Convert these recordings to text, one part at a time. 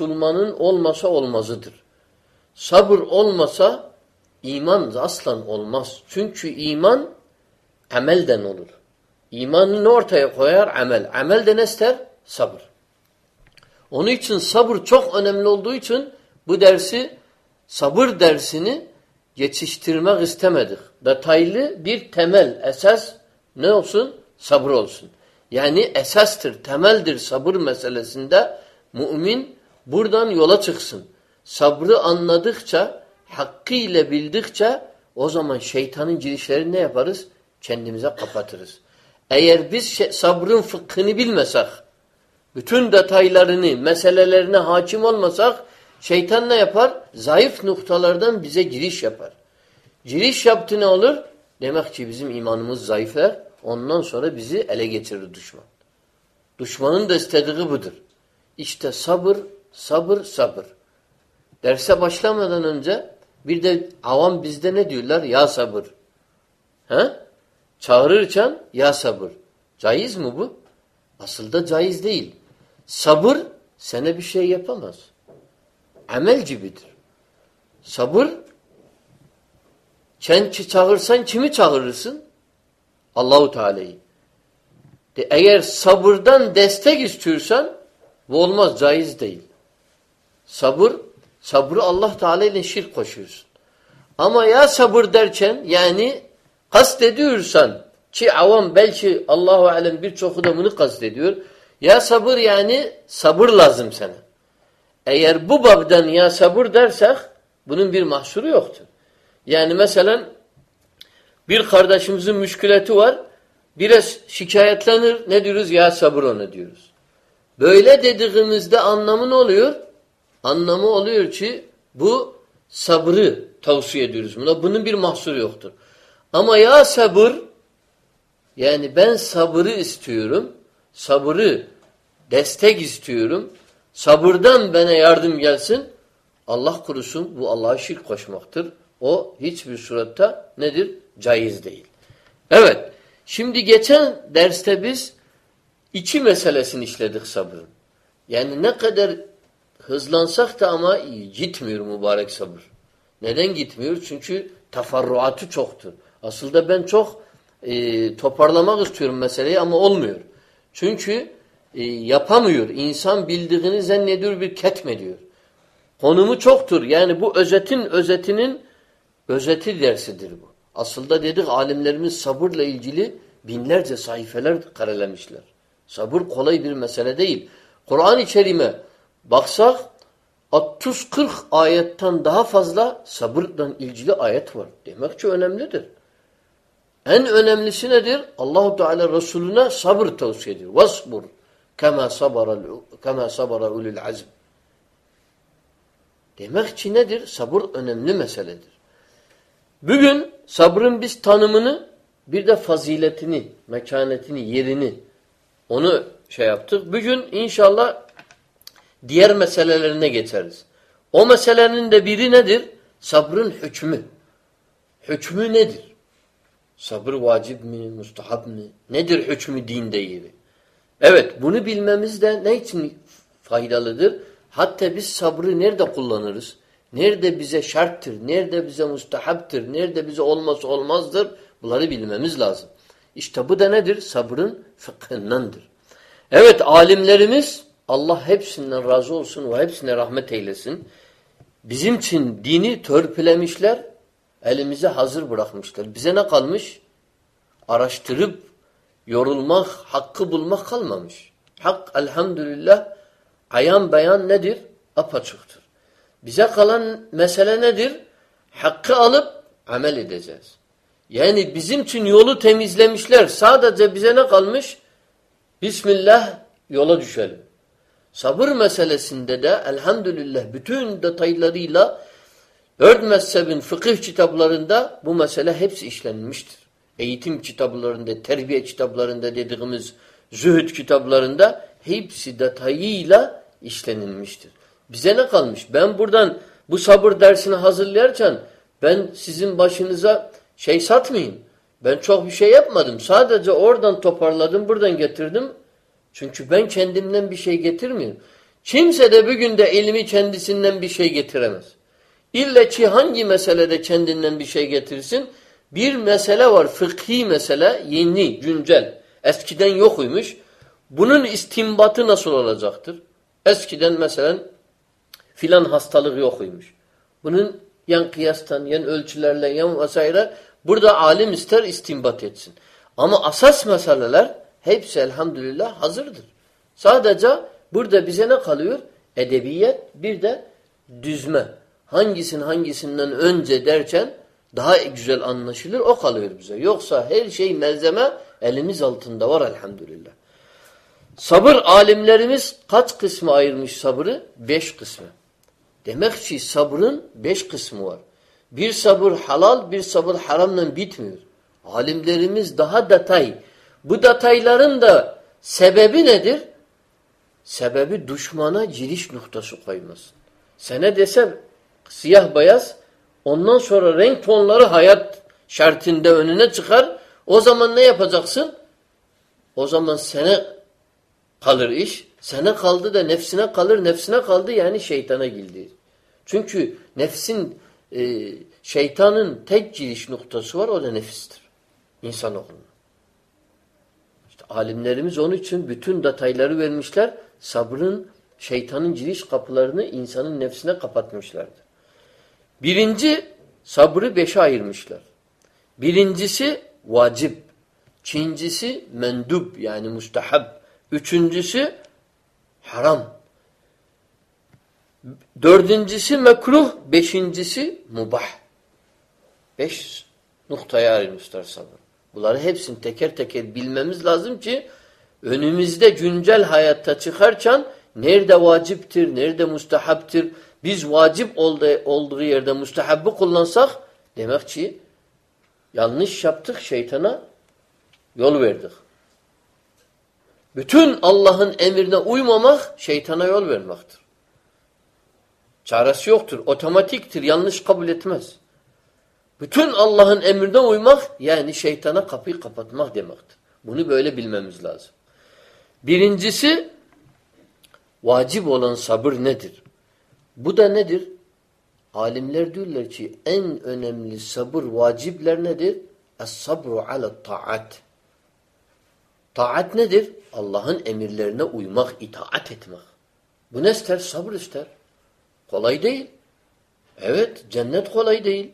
Müslümanın olmasa olmazıdır. Sabır olmasa iman aslan olmaz. Çünkü iman amelden olur. İmanını ortaya koyar amel. Amel de ne ister? Sabır. Onun için sabır çok önemli olduğu için bu dersi sabır dersini geçiştirmek istemedik. Detaylı bir temel, esas ne olsun? Sabır olsun. Yani esastır, temeldir sabır meselesinde mümin buradan yola çıksın. Sabrı anladıkça, hakkıyla bildikçe o zaman şeytanın girişlerini ne yaparız? Kendimize kapatırız. Eğer biz sabrın fıkhını bilmesek, bütün detaylarını, meselelerine hakim olmasak, şeytan ne yapar? Zayıf noktalardan bize giriş yapar. Giriş yaptı ne olur? Demek ki bizim imanımız zayıflar. Ondan sonra bizi ele geçirir düşman. Düşmanın da istediği budur. İşte sabır, sabır, sabır. Derse başlamadan önce bir de avam bizde ne diyorlar? Ya sabır. He? Çağırırken ya sabır. Caiz mi bu? Aslında caiz değil. Sabır sana bir şey yapamaz. Amel gibidir. Sabır sen çağırsan kimi çağırırsın? Allahu Teala'yı. De eğer sabırdan destek istiyorsan bu olmaz, caiz değil. Sabır, sabrı Allah Teala ile şirk koşuyorsun. Ama ya sabır derken yani kast ediyorsan ki avam belki Allahu alem birçoku da bunu kast ediyor. Ya sabır yani sabır lazım sana. Eğer bu babdan ya sabır dersek bunun bir mahsuru yoktur. Yani mesela bir kardeşimizin müşkületi var. Biraz şikayetlenir. Ne diyoruz? Ya sabır onu diyoruz. Böyle dediğimizde anlamı ne oluyor? Anlamı oluyor ki bu sabrı tavsiye ediyoruz buna. Bunun bir mahsuru yoktur. Ama ya sabır yani ben sabrı istiyorum. Sabrı destek istiyorum. Sabırdan bana yardım gelsin. Allah kurusun bu Allah'a şirk koşmaktır. O hiçbir surette nedir? Caiz değil. Evet. Şimdi geçen derste biz iki meselesini işledik sabrın. Yani ne kadar hızlansak da ama gitmiyor mübarek sabır. Neden gitmiyor? Çünkü tafarruatı çoktur. Aslında ben çok e, toparlamak istiyorum meseleyi ama olmuyor. Çünkü e, yapamıyor. İnsan bildiğini zannediyor bir ketmediyor. Konumu çoktur. Yani bu özetin özetinin özeti dersidir bu. Aslında dedik alimlerimiz sabırla ilgili binlerce sayfeler karelemişler. Sabır kolay bir mesele değil. Kur'an-ı Kerim'e baksak 30-40 ayetten daha fazla sabırla ilgili ayet var. Demek ki önemlidir. En önemlisi nedir? Allahu Teala Resulüne sabır tavsiye ediyor. Vasbur kema sabara kema sabara ulul azm. Demek ki nedir? Sabır önemli meseledir. Bugün sabrın biz tanımını bir de faziletini, mekanetini, yerini onu şey yaptık. Bugün inşallah diğer meselelerine geçeriz. O meselenin de biri nedir? Sabrın hükmü. Hükmü nedir? Sabır vacip mi, mustahab mı? Nedir hükmü dinde yeri? Evet, bunu bilmemiz de ne için faydalıdır? Hatta biz sabrı nerede kullanırız? Nerede bize şarttır, nerede bize mustahaptır, nerede bize olması olmazdır bunları bilmemiz lazım. İşte bu da nedir? Sabrın fıkhındandır. Evet alimlerimiz Allah hepsinden razı olsun ve hepsine rahmet eylesin. Bizim için dini törpülemişler, elimize hazır bırakmışlar. Bize ne kalmış? Araştırıp yorulmak, hakkı bulmak kalmamış. Hak elhamdülillah ayan beyan nedir? Apaçıktır. Bize kalan mesele nedir? Hakkı alıp amel edeceğiz. Yani bizim için yolu temizlemişler. Sadece bize ne kalmış? Bismillah yola düşelim. Sabır meselesinde de elhamdülillah bütün detaylarıyla dört mezhebin fıkıh kitaplarında bu mesele hepsi işlenmiştir. Eğitim kitaplarında, terbiye kitaplarında dediğimiz zühd kitaplarında hepsi detayıyla işlenilmiştir. Bize ne kalmış? Ben buradan bu sabır dersini hazırlarken ben sizin başınıza şey satmayayım. Ben çok bir şey yapmadım. Sadece oradan toparladım, buradan getirdim. Çünkü ben kendimden bir şey getirmiyorum. Kimse de bugün de ilmi kendisinden bir şey getiremez. İlle ki hangi meselede kendinden bir şey getirsin? Bir mesele var, fıkhi mesele, yeni, güncel. Eskiden yokuymuş. Bunun istimbatı nasıl olacaktır? Eskiden mesela filan hastalık yokuymuş. Bunun yan kıyastan, yan ölçülerle, yan vesaire burada alim ister istimbat etsin. Ama asas meseleler hepsi elhamdülillah hazırdır. Sadece burada bize ne kalıyor? Edebiyet bir de düzme. Hangisinin hangisinden önce derken daha güzel anlaşılır o kalıyor bize. Yoksa her şey malzeme elimiz altında var elhamdülillah. Sabır alimlerimiz kaç kısmı ayırmış sabrı? Beş kısmı. Demek ki sabrın beş kısmı var. Bir sabır halal, bir sabır haramla bitmiyor. Alimlerimiz daha detay. Bu detayların da sebebi nedir? Sebebi düşmana giriş noktası koymasın. Sene desem siyah beyaz ondan sonra renk tonları hayat şartında önüne çıkar. O zaman ne yapacaksın? O zaman sene kalır iş. Sene kaldı da nefsine kalır. Nefsine kaldı yani şeytana girdi. Çünkü nefsin e, şeytanın tek giriş noktası var o da nefistir. İnsanoğluna. Alimlerimiz onun için bütün detayları vermişler. Sabrın, şeytanın giriş kapılarını insanın nefsine kapatmışlardır. Birinci sabrı beşe ayırmışlar. Birincisi vacip. İkincisi mendub yani mustahab. Üçüncüsü haram. Dördüncüsü mekruh. Beşincisi mubah. Beş noktaya ayrılmışlar sabır. Bunları hepsini teker teker bilmemiz lazım ki önümüzde güncel hayatta çıkarken nerede vaciptir, nerede mustahaptır. Biz vacip olduğu yerde mustahabbı kullansak demek ki yanlış yaptık şeytana yol verdik. Bütün Allah'ın emrine uymamak şeytana yol vermektir. Çaresi yoktur. Otomatiktir. Yanlış kabul etmez. Bütün Allah'ın emrine uymak yani şeytana kapıyı kapatmak demektir. Bunu böyle bilmemiz lazım. Birincisi vacip olan sabır nedir? Bu da nedir? Alimler diyorlar ki en önemli sabır vacipler nedir? Es-sabru ala taat. Taat nedir? Allah'ın emirlerine uymak, itaat etmek. Bu ne ister? Sabır ister. Kolay değil. Evet, cennet kolay değil.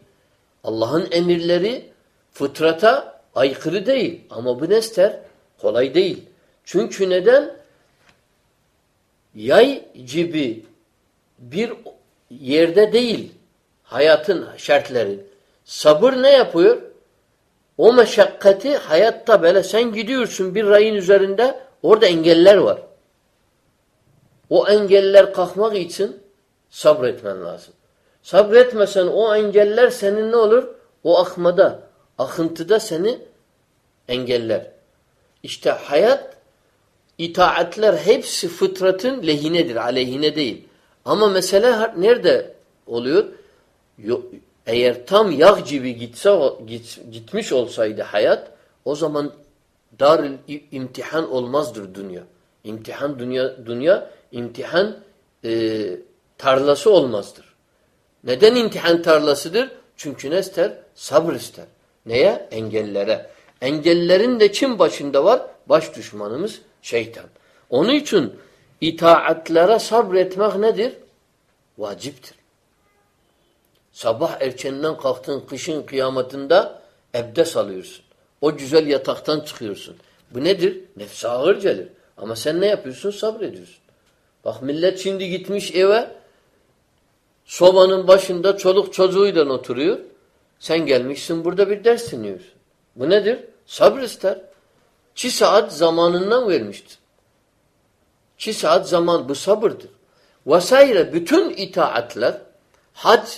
Allah'ın emirleri fıtrata aykırı değil. Ama bu ne? Kolay değil. Çünkü neden? Yay gibi bir yerde değil hayatın şartları. Sabır ne yapıyor? O meşakkati hayatta böyle sen gidiyorsun bir rayın üzerinde orada engeller var. O engeller kalkmak için sabretmen lazım. Sabretmesen o engeller senin ne olur? O akmada, akıntıda seni engeller. İşte hayat, itaatler hepsi fıtratın lehinedir, aleyhine değil. Ama mesele nerede oluyor? Eğer tam yağ gibi gitse, git, gitmiş olsaydı hayat, o zaman dar imtihan olmazdır dünya. İmtihan dünya, dünya imtihan e, tarlası olmazdır. Neden imtihan tarlasıdır? Çünkü ne ister? Sabır ister. Neye? Engellere. Engellerin de kim başında var? Baş düşmanımız şeytan. Onun için itaatlere sabretmek nedir? Vaciptir. Sabah erkenden kalktın kışın kıyametinde ebdes alıyorsun. O güzel yataktan çıkıyorsun. Bu nedir? Nefse ağır gelir. Ama sen ne yapıyorsun? Sabrediyorsun. Bak millet şimdi gitmiş eve sobanın başında çoluk çocuğuyla oturuyor. Sen gelmişsin burada bir ders dinliyorsun. Bu nedir? Sabır ister. Çi saat zamanından vermiştir. Çi saat zaman bu sabırdır. Vesaire bütün itaatler hac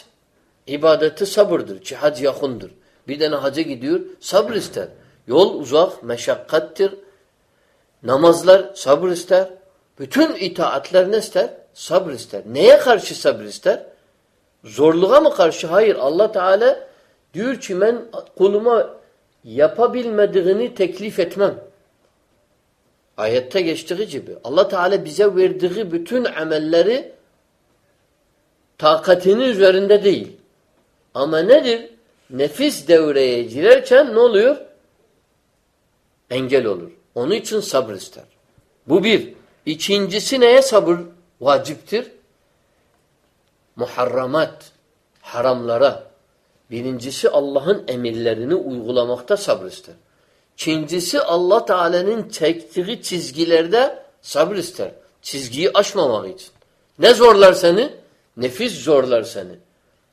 ibadeti sabırdır. Ki hac yakındır. Bir tane haca gidiyor sabır ister. Yol uzak, meşakkattir. Namazlar sabır ister. Bütün itaatler ne ister? Sabır ister. Neye karşı sabır ister? Zorluğa mı karşı? Hayır. Allah Teala diyor ki ben kuluma yapabilmediğini teklif etmem. Ayette geçtiği gibi Allah Teala bize verdiği bütün amelleri takatinin üzerinde değil. Ama nedir? Nefis devreye girerken ne oluyor? Engel olur. Onun için sabır ister. Bu bir. İkincisi neye sabır vaciptir? Muharramat, haramlara. Birincisi Allah'ın emirlerini uygulamakta sabır ister. İkincisi Allah Teala'nın çektiği çizgilerde sabır ister. Çizgiyi aşmamak için. Ne zorlar seni? Nefis zorlar seni.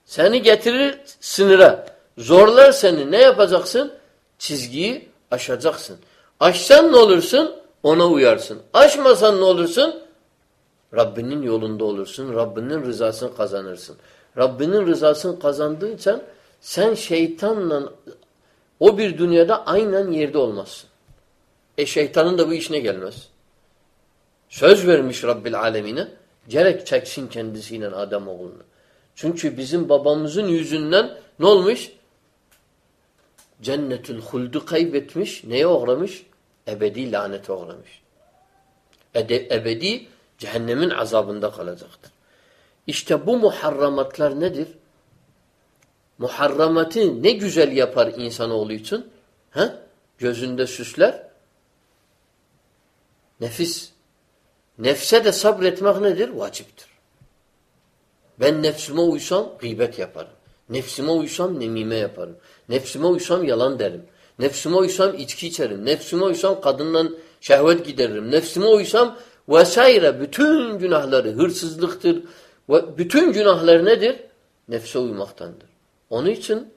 Seni getirir sınıra. Zorlar seni. Ne yapacaksın? Çizgiyi aşacaksın. Aşsan ne olursun? Ona uyarsın. Aşmasan ne olursun? Rabbinin yolunda olursun. Rabbinin rızasını kazanırsın. Rabbinin rızasını kazandığın için sen şeytanla o bir dünyada aynen yerde olmazsın. E şeytanın da bu işine gelmez. Söz vermiş Rabbil Alemine. Gerek çeksin kendisiyle Adem oğlunu. Çünkü bizim babamızın yüzünden ne olmuş? Cennetül huldu kaybetmiş. Neye uğramış? Ebedi lanete uğramış. Ede, ebedi cehennemin azabında kalacaktır. İşte bu muharramatlar nedir? Muharramatı ne güzel yapar insanoğlu için? He? Gözünde süsler. Nefis. Nefse de sabretmek nedir? Vaciptir. Ben nefsime uysam gıybet yaparım. Nefsime uysam nemime yaparım. Nefsime uysam yalan derim. Nefsime uysam içki içerim. Nefsime uysam kadından şehvet gideririm. Nefsime uysam vesaire bütün günahları hırsızlıktır. Ve bütün günahlar nedir? Nefse uymaktandır. Onun için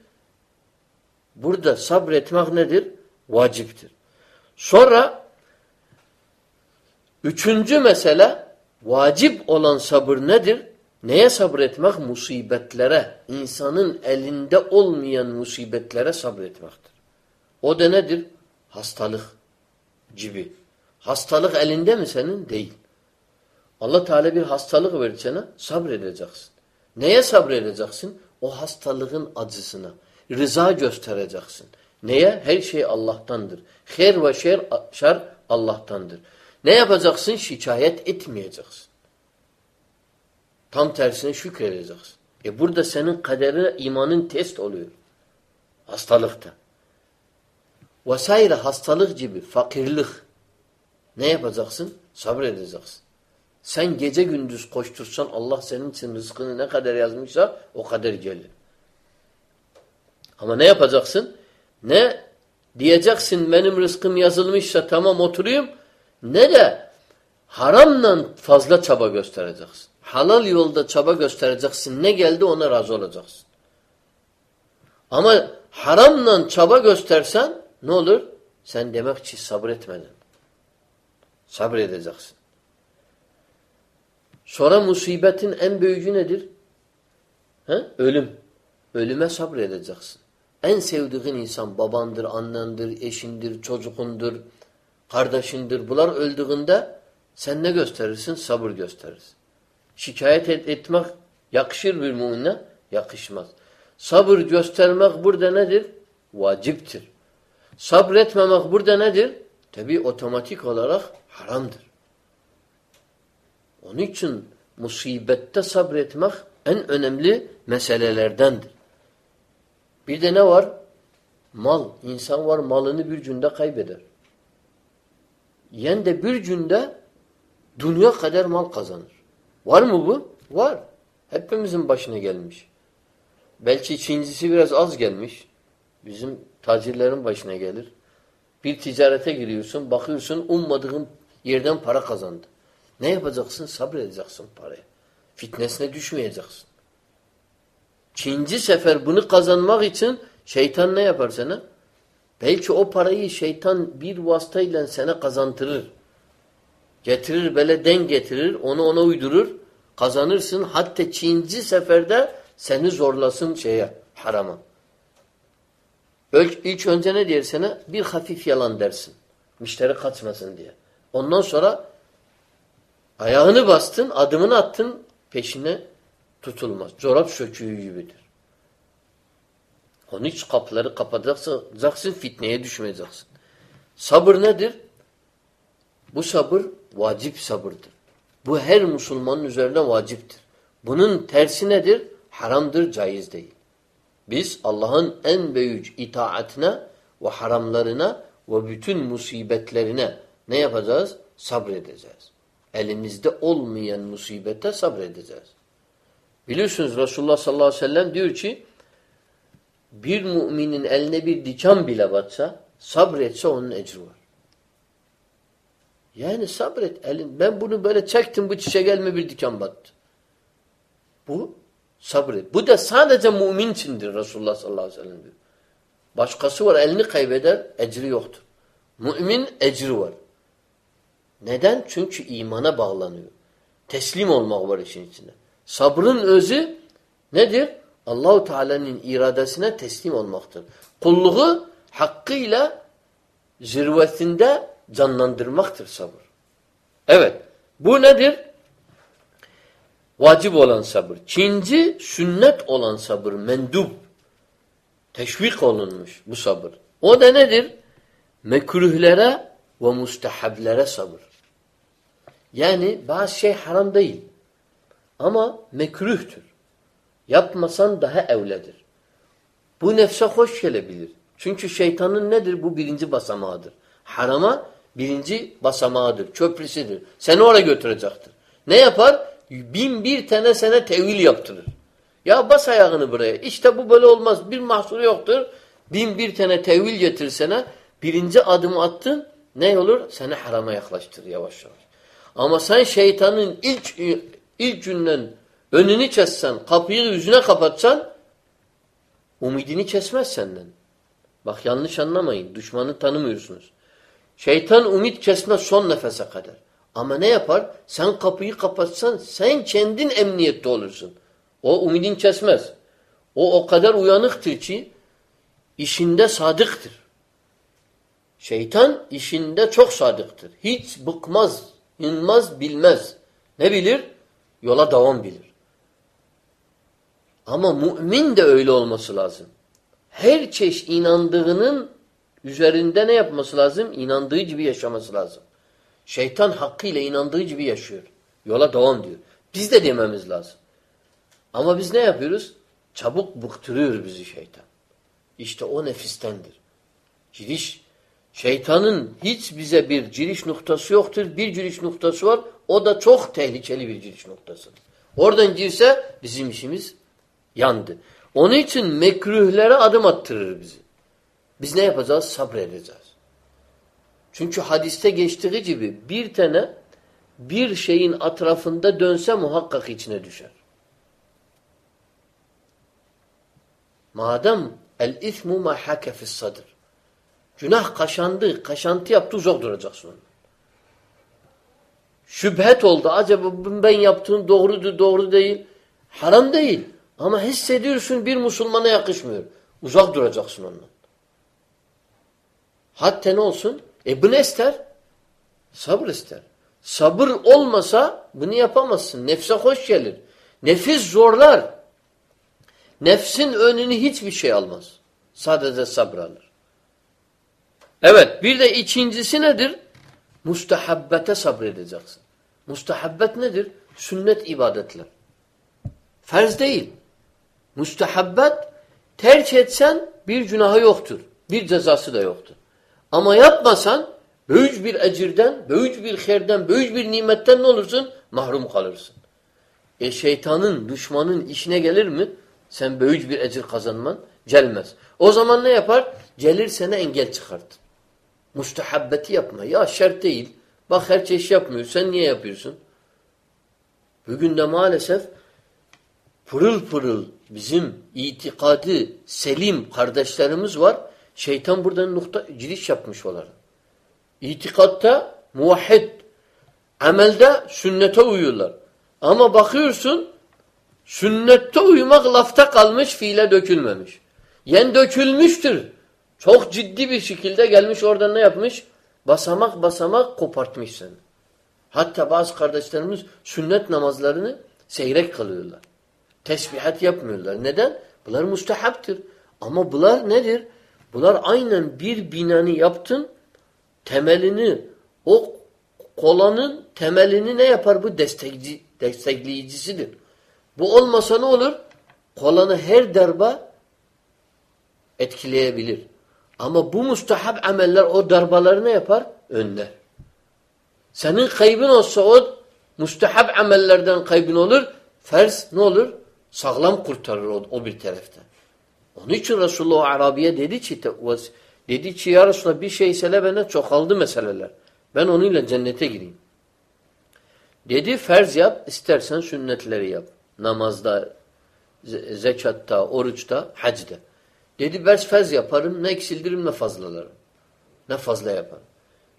burada sabretmek nedir? Vaciptir. Sonra üçüncü mesele vacip olan sabır nedir? Neye sabretmek? Musibetlere, insanın elinde olmayan musibetlere sabretmektir. O da nedir? Hastalık gibi. Hastalık elinde mi senin? Değil. Allah Teala bir hastalık verir sana, sabredeceksin. Neye sabredeceksin? O hastalığın acısına. Rıza göstereceksin. Neye? Her şey Allah'tandır. Her ve şer, şer Allah'tandır. Ne yapacaksın? Şikayet etmeyeceksin. Tam tersine şükredeceksin. E burada senin kaderine imanın test oluyor. Hastalıkta. Vesaire hastalık gibi, fakirlik. Ne yapacaksın? Sabredeceksin. Sen gece gündüz koştursan Allah senin için rızkını ne kadar yazmışsa o kadar gelir. Ama ne yapacaksın? Ne diyeceksin benim rızkım yazılmışsa tamam oturayım ne de haramla fazla çaba göstereceksin. Halal yolda çaba göstereceksin. Ne geldi ona razı olacaksın. Ama haramla çaba göstersen ne olur? Sen demek ki sabretmedin. Sabredeceksin. Sonra musibetin en büyüğü nedir? He? Ölüm. Ölüme sabredeceksin. En sevdiğin insan babandır, annendir, eşindir, çocukundur, kardeşindir. Bunlar öldüğünde sen ne gösterirsin? Sabır gösterirsin. Şikayet et, etmek yakışır bir mümine? Yakışmaz. Sabır göstermek burada nedir? Vaciptir. Sabretmemek burada nedir? Tabi otomatik olarak haramdır. Onun için musibette sabretmek en önemli meselelerdendir. Bir de ne var? Mal. İnsan var malını bir günde kaybeder. Yen de bir günde dünya kadar mal kazanır. Var mı bu? Var. Hepimizin başına gelmiş. Belki ikincisi biraz az gelmiş. Bizim tacirlerin başına gelir. Bir ticarete giriyorsun, bakıyorsun ummadığın yerden para kazandı. Ne yapacaksın? Sabredeceksin paraya. Fitnesine düşmeyeceksin. İkinci sefer bunu kazanmak için şeytan ne yapar sana? Belki o parayı şeytan bir vasıtayla sana kazantırır. Getirir böyle den getirir, onu ona uydurur, kazanırsın. Hatta ikinci seferde seni zorlasın şeye, harama. İlk önce ne der sana? Bir hafif yalan dersin. Müşteri kaçmasın diye. Ondan sonra ayağını bastın, adımını attın, peşine tutulmaz. Çorap söküğü gibidir. Onun için kapıları kapatacaksın, fitneye düşmeyeceksin. Sabır nedir? Bu sabır vacip sabırdır. Bu her Müslümanın üzerine vaciptir. Bunun tersi nedir? Haramdır, caiz değil. Biz Allah'ın en büyük itaatine ve haramlarına ve bütün musibetlerine ne yapacağız? Sabredeceğiz. Elimizde olmayan musibete sabredeceğiz. Biliyorsunuz Resulullah sallallahu aleyhi ve sellem diyor ki bir müminin eline bir diken bile batsa sabretse onun ecri var. Yani sabret. Elin, ben bunu böyle çektim bu çiçek elime bir diken battı. Bu sabret. Bu da sadece mümin içindir Resulullah sallallahu aleyhi ve sellem diyor. Başkası var elini kaybeder ecri yoktur. Mümin ecri var. Neden? Çünkü imana bağlanıyor. Teslim olmak var işin içinde. Sabrın özü nedir? Allahu Teala'nın iradesine teslim olmaktır. Kulluğu hakkıyla zirvetinde canlandırmaktır sabır. Evet. Bu nedir? Vacip olan sabır. Çinci sünnet olan sabır. Mendub. Teşvik olunmuş bu sabır. O da nedir? Mekruhlere ve mustahablere sabır. Yani bazı şey haram değil. Ama mekruhtur. Yapmasan daha evledir. Bu nefse hoş gelebilir. Çünkü şeytanın nedir? Bu birinci basamağıdır. Harama birinci basamağıdır. Köprüsüdür. Seni oraya götürecektir. Ne yapar? Bin bir tane sana tevil yaptırır. Ya bas ayağını buraya. İşte bu böyle olmaz. Bir mahsuru yoktur. Bin bir tane tevil getirsene. Birinci adımı attın. Ne olur? Seni harama yaklaştır yavaş yavaş. Ama sen şeytanın ilk ilk günden önünü kessen, kapıyı yüzüne kapatsan umidini kesmez senden. Bak yanlış anlamayın. Düşmanı tanımıyorsunuz. Şeytan umit kesmez son nefese kadar. Ama ne yapar? Sen kapıyı kapatsan sen kendin emniyette olursun. O umidin kesmez. O o kadar uyanıktır ki işinde sadıktır. Şeytan işinde çok sadıktır. Hiç bıkmaz, inmez, bilmez. Ne bilir? Yola devam bilir. Ama mümin de öyle olması lazım. Her çeşit inandığının üzerinde ne yapması lazım? İnandığı gibi yaşaması lazım. Şeytan hakkıyla inandığı gibi yaşıyor. Yola devam diyor. Biz de dememiz lazım. Ama biz ne yapıyoruz? Çabuk bıktırıyor bizi şeytan. İşte o nefistendir. Giriş. Şeytanın hiç bize bir giriş noktası yoktur. Bir giriş noktası var. O da çok tehlikeli bir giriş noktasıdır. Oradan girse bizim işimiz yandı. Onun için mekruhlere adım attırır bizi. Biz ne yapacağız? Sabredeceğiz. Çünkü hadiste geçtiği gibi bir tane bir şeyin atrafında dönse muhakkak içine düşer. Madem el ismu ma hake sadr. Günah kaşandı, kaşantı yaptı uzak duracaksın ondan. Şüphet oldu. Acaba ben yaptığım doğrudur, doğru değil. Haram değil. Ama hissediyorsun bir Müslümana yakışmıyor. Uzak duracaksın ondan. Hatta ne olsun? E bu ne ister? Sabır ister. Sabır olmasa bunu yapamazsın. Nefse hoş gelir. Nefis zorlar. Nefsin önünü hiçbir şey almaz. Sadece sabır alır. Evet bir de ikincisi nedir? Mustahabbete sabredeceksin. Mustahabbet nedir? Sünnet ibadetler. Ferz değil. Mustahabbet terk etsen bir günahı yoktur. Bir cezası da yoktur. Ama yapmasan büyük bir ecirden, büyük bir herden, büyük bir nimetten ne olursun? Mahrum kalırsın. E şeytanın, düşmanın işine gelir mi? Sen büyük bir ecir kazanman gelmez. O zaman ne yapar? Gelir sana engel çıkartır. Mustahabbeti yapma. Ya şart değil. Bak her çeşit yapmıyor. Sen niye yapıyorsun? Bugün de maalesef pırıl pırıl bizim itikadı selim kardeşlerimiz var. Şeytan buradan nokta giriş yapmış olar. İtikatta muvahhid, amelde sünnete uyuyorlar. Ama bakıyorsun sünnette uyumak lafta kalmış, fiile dökülmemiş. Yen dökülmüştür. Çok ciddi bir şekilde gelmiş oradan ne yapmış? Basamak basamak kopartmış seni. Hatta bazı kardeşlerimiz sünnet namazlarını seyrek kalıyorlar. Tesbihat yapmıyorlar. Neden? Bunlar müstehaptır. Ama bunlar nedir? Bunlar aynen bir binanı yaptın, temelini o kolanın temelini ne yapar? Bu destekci, destekleyicisidir. Bu olmasa ne olur? Kolanı her darba etkileyebilir. Ama bu mustahab ameller o darbaları ne yapar? Önler. Senin kaybın olsa o mustahab amellerden kaybın olur. Ferz ne olur? Sağlam kurtarır o, o bir taraftan. Onun için Resulullah Arabiye dedi ki dedi ki ya Resulallah bir şey sele bana çoğaldı meseleler. Ben onunla cennete gireyim. Dedi ferz yap, istersen sünnetleri yap. Namazda, zekatta, oruçta, hacda. Dedi bers ferz yaparım, ne eksildiririm ne fazlalarım. Ne fazla yaparım.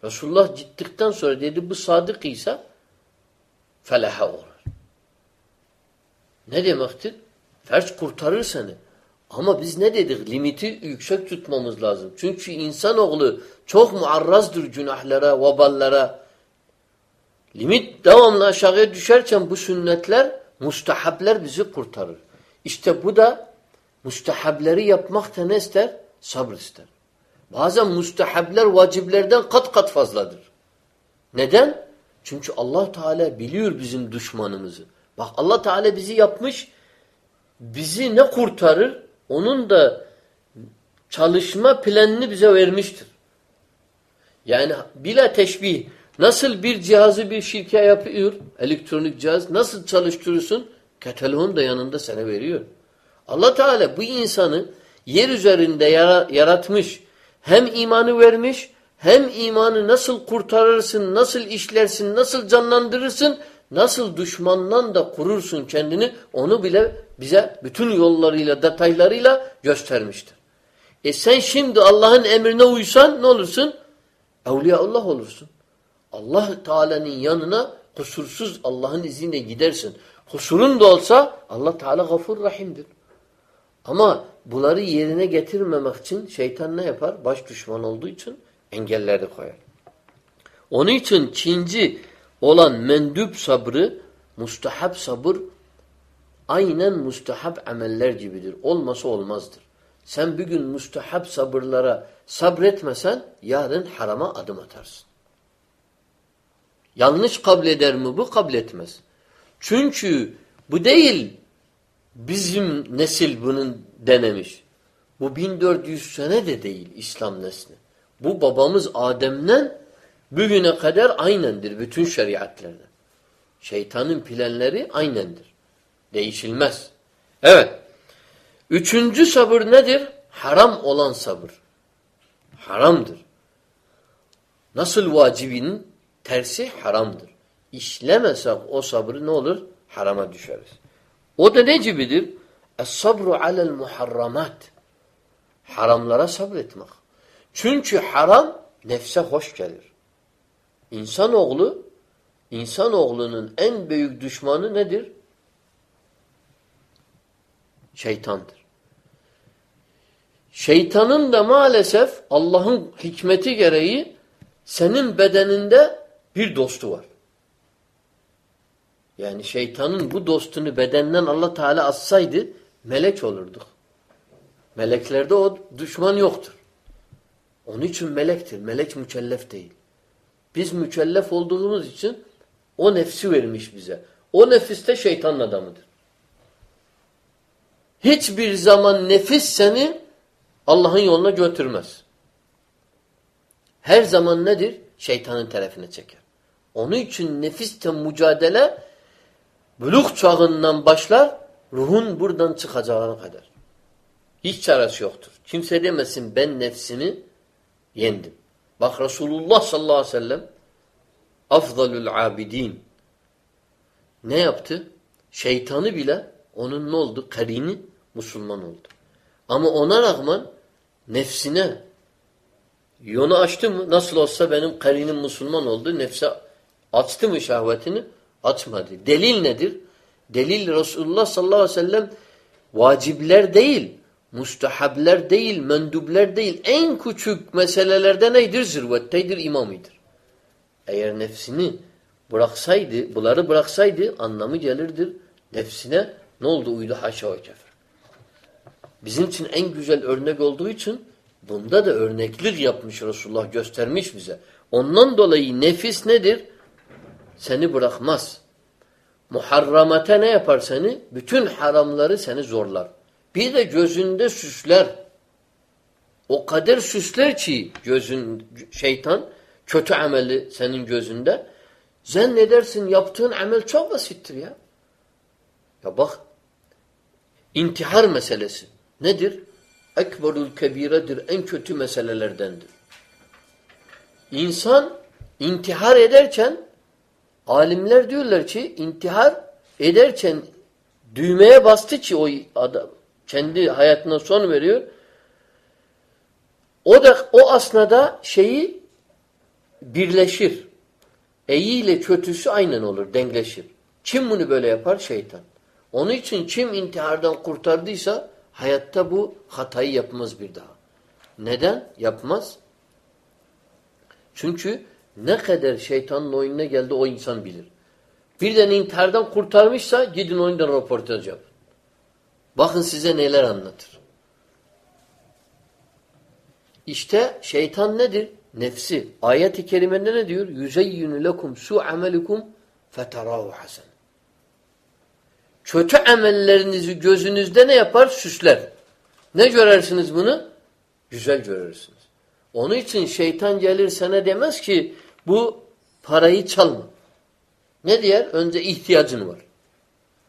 Resulullah gittikten sonra dedi bu sadık ise felaha olur. Ne demektir? Ferç kurtarır seni. Ama biz ne dedik? Limiti yüksek tutmamız lazım. Çünkü insanoğlu çok muarrazdır günahlara, vaballara. Limit devamlı aşağıya düşerken bu sünnetler, mustahabler bizi kurtarır. İşte bu da mustahableri yapmak da ne ister? Sabır ister. Bazen mustahabler vaciplerden kat kat fazladır. Neden? Çünkü allah Teala biliyor bizim düşmanımızı. Bak allah Teala bizi yapmış, bizi ne kurtarır? Onun da çalışma planını bize vermiştir. Yani bila teşbih. Nasıl bir cihazı bir şirke yapıyor, elektronik cihaz, nasıl çalıştırıyorsun? Katalon da yanında sana veriyor. Allah Teala bu insanı yer üzerinde yaratmış, hem imanı vermiş, hem imanı nasıl kurtarırsın, nasıl işlersin, nasıl canlandırırsın, nasıl düşmandan da kurursun kendini, onu bile bize bütün yollarıyla, detaylarıyla göstermiştir. E sen şimdi Allah'ın emrine uysan ne olursun? Evliyaullah olursun. Allah Teala'nın yanına kusursuz Allah'ın izniyle gidersin. Kusurun da olsa Allah Teala gafur rahimdir. Ama bunları yerine getirmemek için şeytan ne yapar? Baş düşman olduğu için engelleri koyar. Onun için Çinci olan mendüp sabrı, mustahab sabır aynen mustahab ameller gibidir. Olmasa olmazdır. Sen bir gün mustahab sabırlara sabretmesen yarın harama adım atarsın. Yanlış kabul eder mi bu? Kabul etmez. Çünkü bu değil bizim nesil bunun denemiş. Bu 1400 sene de değil İslam nesli. Bu babamız Adem'den bugüne kadar aynendir bütün şeriatlerde. Şeytanın planları aynendir. Değişilmez. Evet. Üçüncü sabır nedir? Haram olan sabır. Haramdır. Nasıl vacibinin tersi haramdır. İşlemesek o sabrı ne olur? Harama düşeriz. O da ne gibidir? Es-sabru alel muharramat. Haramlara sabretmek. Çünkü haram nefse hoş gelir. İnsanoğlu insanoğlunun en büyük düşmanı nedir? Şeytandır. Şeytanın da maalesef Allah'ın hikmeti gereği senin bedeninde bir dostu var. Yani şeytanın bu dostunu bedenden Allah Teala assaydı melek olurduk. Meleklerde o düşman yoktur. Onun için melektir. Melek mükellef değil. Biz mükellef olduğumuz için o nefsi vermiş bize. O nefis de şeytanın adamıdır. Hiçbir zaman nefis seni Allah'ın yoluna götürmez. Her zaman nedir? Şeytanın tarafına çeker. Onun için nefiste mücadele buluğ çağından başlar, ruhun buradan çıkacağına kadar. Hiç çaresi yoktur. Kimse demesin ben nefsimi yendim. Bak Resulullah sallallahu aleyhi ve sellem afdalul abidin ne yaptı? Şeytanı bile onun ne oldu? Karini Müslüman oldu. Ama ona rağmen nefsine yolu açtı mı? Nasıl olsa benim karinim Müslüman oldu. Nefse açtı mı şehvetini? Açmadı. Delil nedir? Delil Resulullah sallallahu aleyhi ve sellem vacibler değil, mustahabler değil, mendubler değil. En küçük meselelerde neydir? Zirvetteydir, imamidir. Eğer nefsini bıraksaydı, bunları bıraksaydı anlamı gelirdir. Nefsine ne oldu? Uydu haşa ve kefer. Bizim için en güzel örnek olduğu için bunda da örneklik yapmış Resulullah göstermiş bize. Ondan dolayı nefis nedir? Seni bırakmaz. Muharramata ne yapar seni? Bütün haramları seni zorlar. Bir de gözünde süsler. O kadar süsler ki gözün şeytan kötü ameli senin gözünde. Zannedersin yaptığın amel çok basittir ya. Ya bak intihar meselesi nedir? Ekberul kebiredir. En kötü meselelerdendir. İnsan intihar ederken alimler diyorlar ki intihar ederken düğmeye bastı ki o adam kendi hayatına son veriyor. O da o asnada şeyi birleşir. İyi ile kötüsü aynen olur, dengleşir. Kim bunu böyle yapar? Şeytan. Onun için kim intihardan kurtardıysa hayatta bu hatayı yapmaz bir daha. Neden? Yapmaz. Çünkü ne kadar şeytanın oyununa geldi o insan bilir. Birden intihardan kurtarmışsa gidin oyundan röportaj yapın. Bakın size neler anlatır. İşte şeytan nedir? Nefsi. Ayet-i kerimede ne diyor? Yüzeyyünü lekum su amelikum feterahu hasen. Kötü amellerinizi gözünüzde ne yapar? Süsler. Ne görersiniz bunu? Güzel görürsünüz. Onun için şeytan gelir sana demez ki bu parayı çalma. Ne diyer? Önce ihtiyacın var.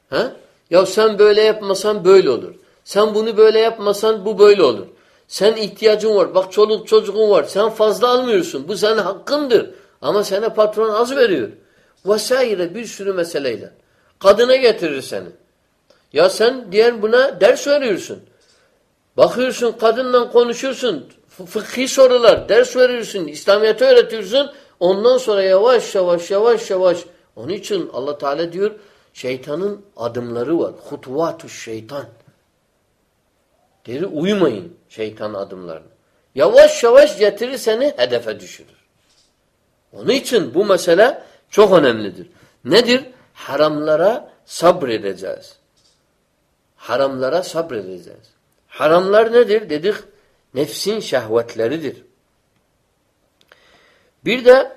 Ha? Ya sen böyle yapmasan böyle olur. Sen bunu böyle yapmasan bu böyle olur. Sen ihtiyacın var. Bak çoluk çocuğun var. Sen fazla almıyorsun. Bu senin hakkındır. Ama sana patron az veriyor. Vesaire bir sürü meseleyle. Kadına getirir seni. Ya sen diğer buna ders veriyorsun. Bakıyorsun kadınla konuşursun. Fıkhi sorular, ders veriyorsun. İslamiyet'i öğretiyorsun. Ondan sonra yavaş yavaş yavaş yavaş. Onun için Allah Teala diyor şeytanın adımları var. Hutuvatu şeytan. Deri uymayın şeytan adımlarına. Yavaş yavaş getirir seni hedefe düşürür. Onun için bu mesele çok önemlidir. Nedir? Haramlara sabredeceğiz. Haramlara sabredeceğiz. Haramlar nedir? Dedik nefsin şehvetleridir. Bir de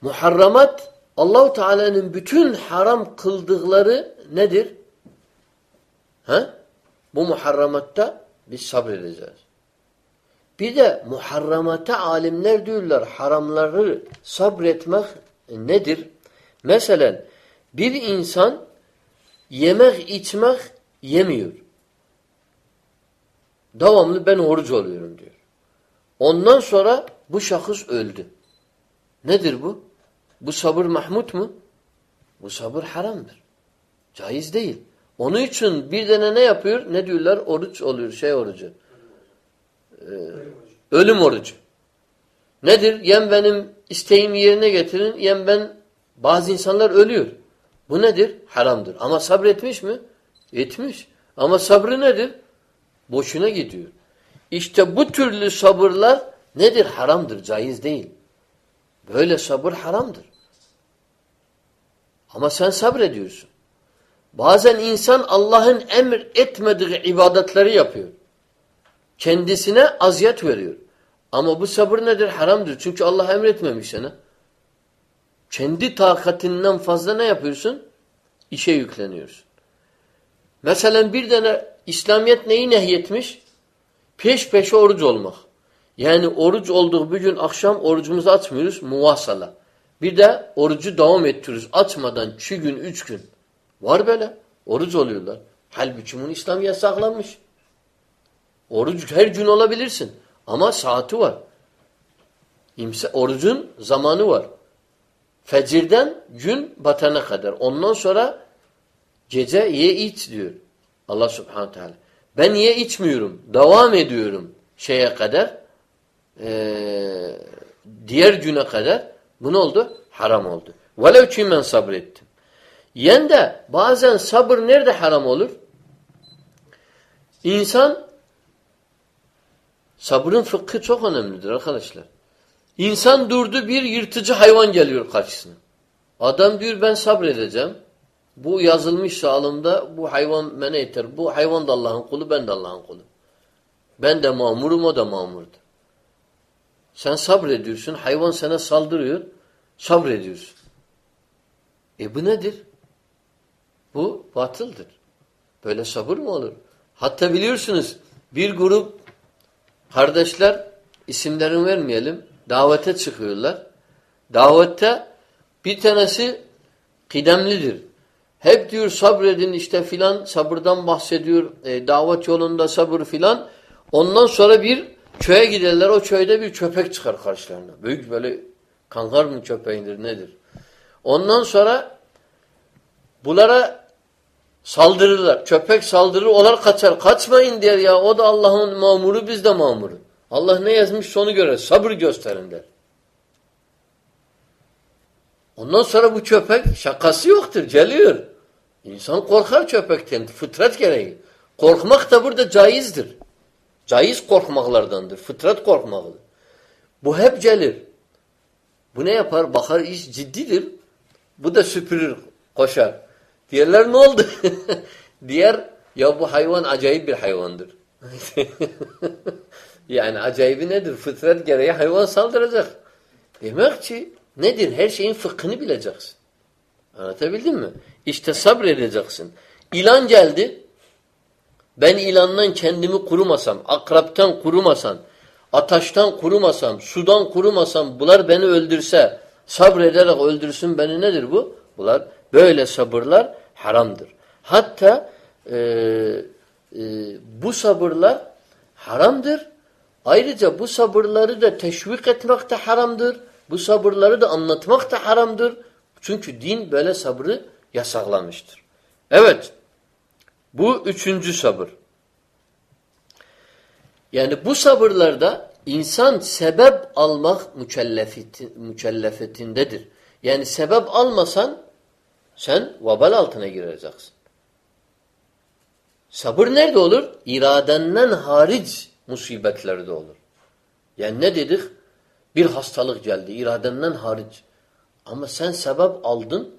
muharramat Allahu Teala'nın bütün haram kıldıkları nedir? Ha? Bu muharramatta biz sabredeceğiz. Bir de muharramata alimler diyorlar haramları sabretmek nedir? Mesela bir insan yemek içmek yemiyor. Devamlı ben oruç oluyorum diyor. Ondan sonra bu şahıs öldü. Nedir bu? Bu sabır mahmut mu? Bu sabır haramdır. Caiz değil. Onun için bir tane ne yapıyor? Ne diyorlar? Oruç oluyor. Şey orucu. Ee, ölüm orucu. Nedir? Yem benim isteğimi yerine getirin. Yem ben bazı insanlar ölüyor. Bu nedir? Haramdır. Ama sabretmiş mi? Etmiş. Ama sabrı nedir? Boşuna gidiyor. İşte bu türlü sabırlar nedir? Haramdır. Caiz değil. Böyle sabır haramdır. Ama sen sabrediyorsun. Bazen insan Allah'ın emir etmediği ibadetleri yapıyor. Kendisine aziyet veriyor. Ama bu sabır nedir? Haramdır. Çünkü Allah emretmemiş sana. Kendi takatinden fazla ne yapıyorsun? İşe yükleniyorsun. Mesela bir tane İslamiyet neyi nehyetmiş? Peş peşe oruç olmak. Yani oruç olduğu bir gün akşam orucumuzu açmıyoruz. Muvasala. Bir de orucu devam ettiriyoruz. Açmadan iki gün, üç gün. Var böyle. Oruç oluyorlar. Halbuki bunu İslam yasaklanmış. Oruç her gün olabilirsin. Ama saati var. İmsa, orucun zamanı var. Fecirden gün batana kadar. Ondan sonra gece ye iç diyor. Allah subhanahu teala. Ben ye içmiyorum. Devam ediyorum şeye kadar. Ee, diğer güne kadar. Bu ne oldu? Haram oldu. Velev ki ben sabrettim. Yen bazen sabır nerede haram olur? İnsan sabrın fıkhı çok önemlidir arkadaşlar. İnsan durdu bir yırtıcı hayvan geliyor karşısına. Adam diyor ben sabredeceğim. Bu yazılmış sağlımda bu hayvan yeter. Bu hayvan da Allah'ın kulu ben de Allah'ın kulu. Ben de mamurum o da mamurdur. Sen sabrediyorsun. Hayvan sana saldırıyor. Sabrediyorsun. E bu nedir? Bu batıldır. Böyle sabır mı olur? Hatta biliyorsunuz bir grup kardeşler isimlerini vermeyelim davete çıkıyorlar. Davette bir tanesi kıdemlidir. Hep diyor sabredin işte filan sabırdan bahsediyor. E, davet yolunda sabır filan. Ondan sonra bir köye giderler. O köyde bir köpek çıkar karşılarına. Büyük böyle kankar mı köpeğindir nedir? Ondan sonra bunlara saldırırlar. Köpek saldırır. Onlar kaçar. Kaçmayın der ya. O da Allah'ın mamuru biz de mamuru. Allah ne yazmış sonu göre. Sabır gösterin der. Ondan sonra bu köpek şakası yoktur. Geliyor. İnsan korkar köpekten. Fıtrat gereği. Korkmak da burada caizdir. Caiz korkmaklardandır. Fıtrat korkmalıdır. Bu hep gelir. Bu ne yapar? Bakar iş ciddidir. Bu da süpürür, koşar. Diğerler ne oldu? Diğer ya bu hayvan acayip bir hayvandır. yani acayibi nedir? Fıtrat gereği hayvan saldıracak. Demek ki nedir? Her şeyin fıkhını bileceksin. Anlatabildim mi? İşte sabredeceksin. İlan geldi. Ben ilandan kendimi kurumasam, akraptan kurumasam, ataştan kurumasam, sudan kurumasam, bunlar beni öldürse, sabrederek öldürsün beni nedir bu? Bunlar böyle sabırlar haramdır. Hatta e, e, bu sabırlar haramdır. Ayrıca bu sabırları da teşvik etmek de haramdır. Bu sabırları da anlatmak da haramdır. Çünkü din böyle sabrı yasaklamıştır. Evet. Bu üçüncü sabır. Yani bu sabırlarda insan sebep almak mükellefetindedir. Yani sebep almasan sen vabal altına gireceksin. Sabır nerede olur? İradenden hariç musibetlerde olur. Yani ne dedik? Bir hastalık geldi iradenden hariç. Ama sen sebep aldın.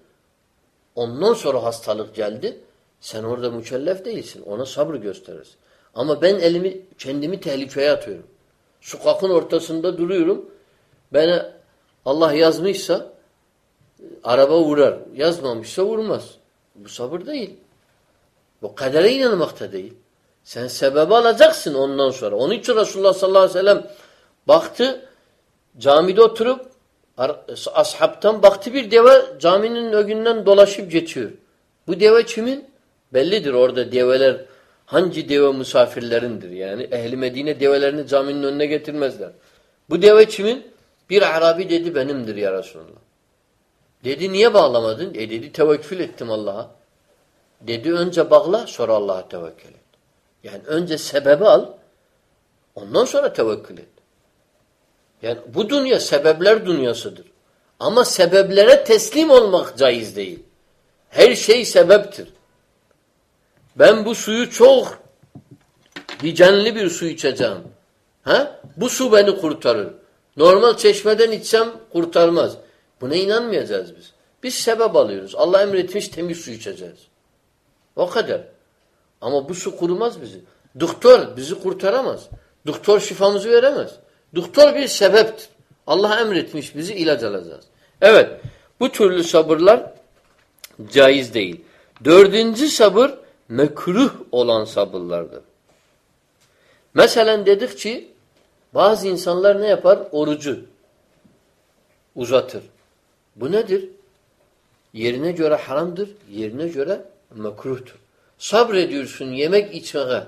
Ondan sonra hastalık geldi. Sen orada mükellef değilsin. Ona sabır gösterirsin. Ama ben elimi kendimi tehlikeye atıyorum. Sokakın ortasında duruyorum. Bana Allah yazmışsa araba vurar. Yazmamışsa vurmaz. Bu sabır değil. Bu kadere inanmakta değil. Sen sebebi alacaksın ondan sonra. Onun için Resulullah sallallahu aleyhi ve sellem baktı camide oturup ashabtan baktı bir deve caminin ögünden dolaşıp geçiyor. Bu deve kimin? Bellidir orada develer hangi deve misafirlerindir yani. Ehli Medine develerini caminin önüne getirmezler. Bu deve kimin? Bir Arabi dedi benimdir ya Resulallah. Dedi niye bağlamadın? E dedi tevekkül ettim Allah'a. Dedi önce bağla sonra Allah'a tevekkül et. Yani önce sebebi al ondan sonra tevekkül et. Yani bu dünya sebepler dünyasıdır. Ama sebeplere teslim olmak caiz değil. Her şey sebeptir. Ben bu suyu çok dicenli bir su içeceğim. Ha? Bu su beni kurtarır. Normal çeşmeden içsem kurtarmaz. Buna inanmayacağız biz. Biz sebep alıyoruz. Allah emretmiş temiz su içeceğiz. O kadar. Ama bu su kurumaz bizi. Doktor bizi kurtaramaz. Doktor şifamızı veremez. Doktor bir sebeptir. Allah emretmiş bizi ilaç alacağız. Evet. Bu türlü sabırlar caiz değil. Dördüncü sabır mekruh olan sabırlardır. Mesela dedik ki bazı insanlar ne yapar? Orucu uzatır. Bu nedir? Yerine göre haramdır, yerine göre mekruhtur. Sabrediyorsun yemek içmeye.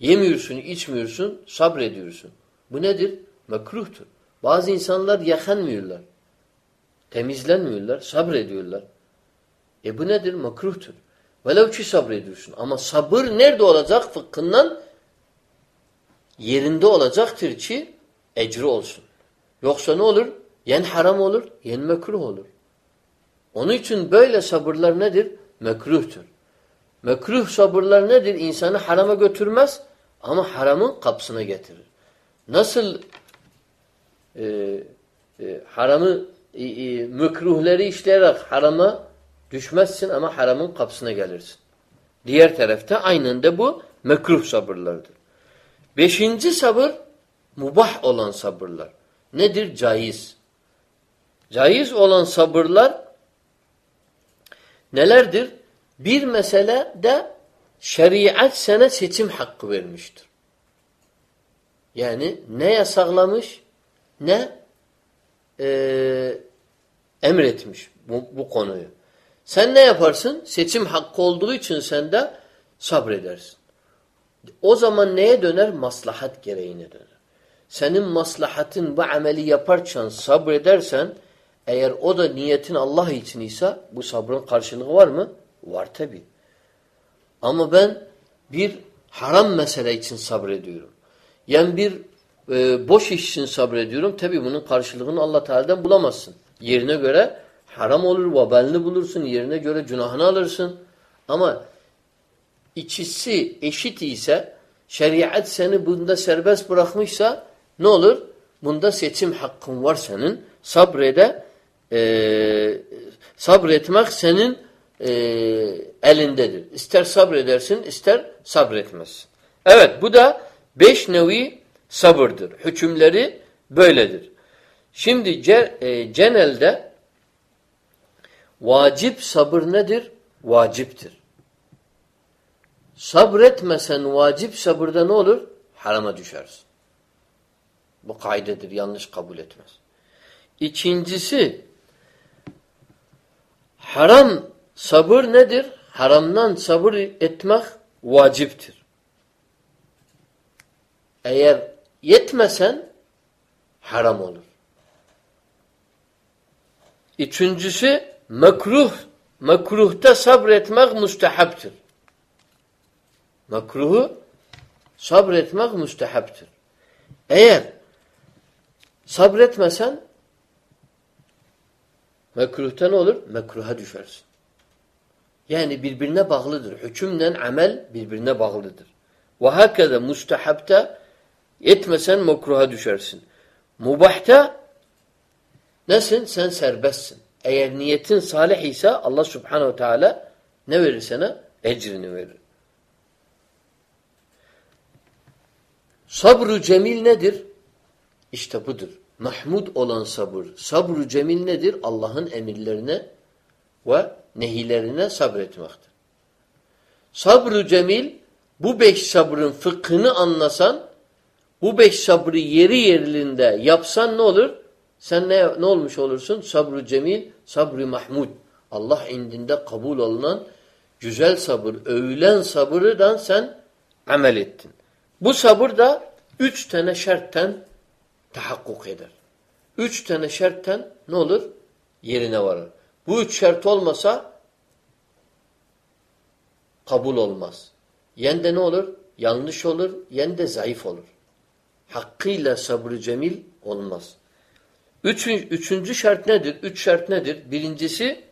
Yemiyorsun, içmiyorsun, sabrediyorsun. Bu nedir? Mekruhtur. Bazı insanlar yakanmıyorlar. Temizlenmiyorlar, sabrediyorlar. E bu nedir? Makruhtur. Velev ki sabrediyorsun. Ama sabır nerede olacak? Fıkhından yerinde olacaktır ki ecri olsun. Yoksa ne olur? Yen haram olur, yen mekruh olur. Onun için böyle sabırlar nedir? Mekruhtur. Mekruh sabırlar nedir? İnsanı harama götürmez ama haramın kapısına getirir. Nasıl e, e, haramı e, e, mekruhleri işleyerek harama düşmezsin ama haramın kapısına gelirsin. Diğer tarafta aynen de bu mekruh sabırlardır. Beşinci sabır mubah olan sabırlar. Nedir? Caiz. Caiz olan sabırlar nelerdir? Bir mesele de şeriat sana seçim hakkı vermiştir. Yani ne yasaklamış ne e, emretmiş bu, bu konuyu. Sen ne yaparsın? Seçim hakkı olduğu için sen de sabredersin. O zaman neye döner? Maslahat gereğine döner. Senin maslahatın bu ameli yaparken sabredersen eğer o da niyetin Allah için ise bu sabrın karşılığı var mı? Var tabi. Ama ben bir haram mesele için sabrediyorum. Yani bir e, boş iş için sabrediyorum. Tabi bunun karşılığını Allah Teala'dan bulamazsın. Yerine göre haram olur, vabalini bulursun. Yerine göre günahını alırsın. Ama ikisi eşit ise şeriat seni bunda serbest bırakmışsa ne olur? Bunda seçim hakkın var senin. Sabrede e, sabretmek senin e, elindedir. İster sabredersin, ister sabretmezsin. Evet, bu da beş nevi sabırdır. Hükümleri böyledir. Şimdi ce, e, genelde vacip sabır nedir? Vaciptir. Sabretmesen vacip sabırda ne olur? Harama düşersin. Bu kaydedir. Yanlış kabul etmez. İkincisi haram sabır nedir? Haramdan sabır etmek vaciptir. Eğer yetmesen haram olur. Üçüncüsü mekruh. Mekruhta sabretmek müstehaptır. Mekruhu sabretmek müstehaptır. Eğer sabretmesen mekruhta ne olur? Mekruha düşersin. Yani birbirine bağlıdır. Hükümle amel birbirine bağlıdır. Ve hakeza müstehapta etmesen mekruha düşersin. Mubahta nesin? Sen serbestsin. Eğer niyetin salih ise Allah subhanehu teala ne verir sana? Ecrini verir. Sabru cemil nedir? İşte budur. Mahmud olan sabır. Sabru cemil nedir? Allah'ın emirlerine ve nehilerine sabretmektir. Sabru cemil bu beş sabrın fıkhını anlasan bu beş sabrı yeri yerinde yapsan ne olur? Sen ne, ne olmuş olursun? Sabru cemil, sabru mahmud. Allah indinde kabul olunan güzel sabır, övülen sabırdan sen amel ettin. Bu sabır da üç tane şertten tahakkuk eder. Üç tane şertten ne olur? Yerine varır. Bu üç şart olmasa kabul olmaz. Yen de ne olur? Yanlış olur, yen de zayıf olur. Hakkıyla sabrı cemil olmaz. Üçüncü, üçüncü şart nedir? Üç şart nedir? Birincisi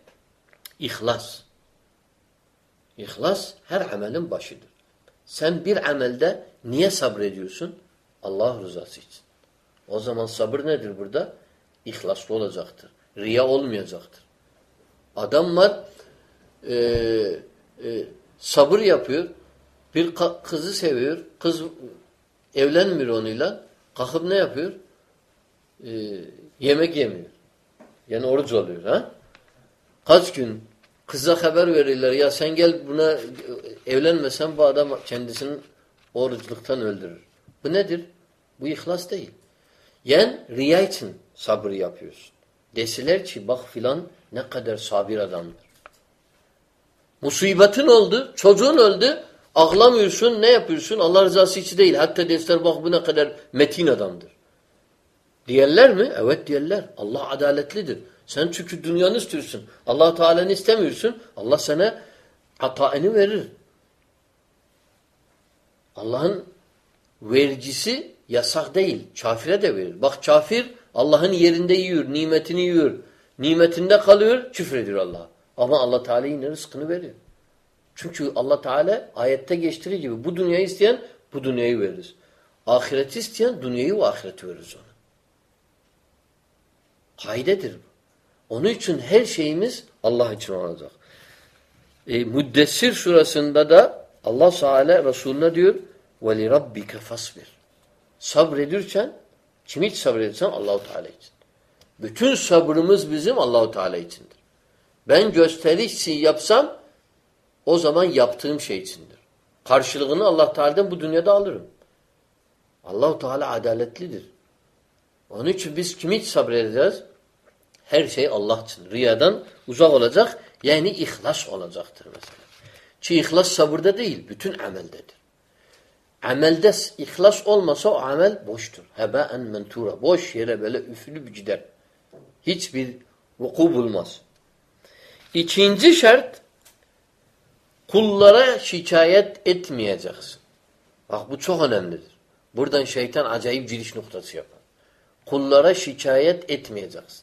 ihlas. İhlas her amelin başıdır. Sen bir amelde niye sabrediyorsun? Allah rızası için. O zaman sabır nedir burada? İhlaslı olacaktır. Riya olmayacaktır. Adam var e, e, sabır yapıyor. Bir kızı seviyor. Kız evlenmiyor onunla. Kalkıp ne yapıyor? Ee, yemek yemiyor. Yani oruç oluyor. ha? Kaç gün kıza haber verirler. Ya sen gel buna evlenmesen bu adam kendisini oruçluktan öldürür. Bu nedir? Bu ihlas değil. Yani riya için sabır yapıyorsun. Deseler ki bak filan ne kadar sabir adamdır. Musibetin oldu, çocuğun öldü, ağlamıyorsun, ne yapıyorsun? Allah rızası için değil. Hatta deseler bak bu ne kadar metin adamdır. Diyenler mi? Evet diyenler. Allah adaletlidir. Sen çünkü dünyanı istiyorsun. allah Teala'nı istemiyorsun. Allah sana hataını verir. Allah'ın vericisi yasak değil. Kafire de verir. Bak kafir Allah'ın yerinde yiyor, nimetini yiyor. Nimetinde kalıyor, küfür ediyor Allah'a. Ama Allah Teala yine rızkını veriyor. Çünkü Allah Teala ayette geçtiği gibi bu dünyayı isteyen bu dünyayı veririz. Ahireti isteyen dünyayı ve ahireti veririz ona. Kaydedir bu. Onun için her şeyimiz Allah için olacak. E, Müddessir surasında da Allah Teala Resulüne diyor وَلِرَبِّكَ فَصْبِرْ Sabredirsen kim hiç sabredirsen Allahu Teala için. Bütün sabrımız bizim Allahu Teala içindir. Ben gösteriş yapsam o zaman yaptığım şey içindir. Karşılığını Allah Teala'dan bu dünyada alırım. Allahu Teala adaletlidir. Onun için biz kimi sabredeceğiz? Her şey Allah için. Riyadan uzak olacak. Yani ihlas olacaktır mesela. Ki ihlas sabırda değil, bütün ameldedir. Amelde ihlas olmasa o amel boştur. Hebaen mentura. Boş yere böyle üfülüp gider. Hiçbir vuku bulmaz. İkinci şart kullara şikayet etmeyeceksin. Bak bu çok önemlidir. Buradan şeytan acayip giriş noktası yapar. Kullara şikayet etmeyeceksin.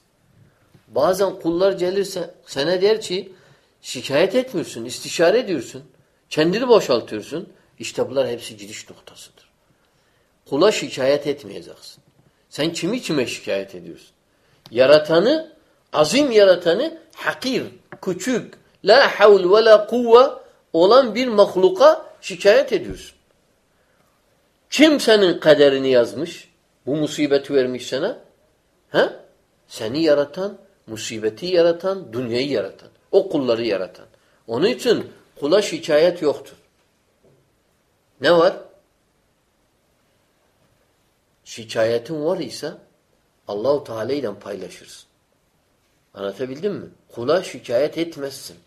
Bazen kullar gelirse sana der ki şikayet etmiyorsun, istişare ediyorsun. Kendini boşaltıyorsun. İşte bunlar hepsi gidiş noktasıdır. Kula şikayet etmeyeceksin. Sen kimi kime şikayet ediyorsun? Yaratanı, azim yaratanı hakir, küçük, la havl ve la kuvve olan bir mahluka şikayet ediyorsun. Kim senin kaderini yazmış? Bu musibeti vermiş sana? Ha? Seni yaratan, musibeti yaratan, dünyayı yaratan. O kulları yaratan. Onun için kula şikayet yoktur. Ne var? Şikayetin var ise Allahu Teala ile paylaşırsın. Anlatabildim mi? Kula şikayet etmezsin.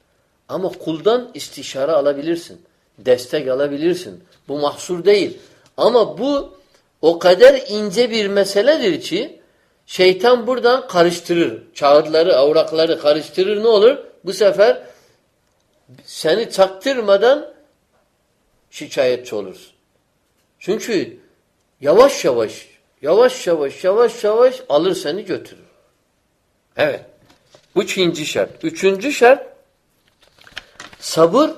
Ama kuldan istişare alabilirsin. Destek alabilirsin. Bu mahsur değil. Ama bu o kadar ince bir meseledir ki şeytan buradan karıştırır. Çağrıları, avrakları karıştırır ne olur? Bu sefer seni çaktırmadan şikayetçi olursun. Çünkü yavaş yavaş, yavaş yavaş, yavaş yavaş alır seni götürür. Evet. Bu ikinci şart. Üçüncü şart sabır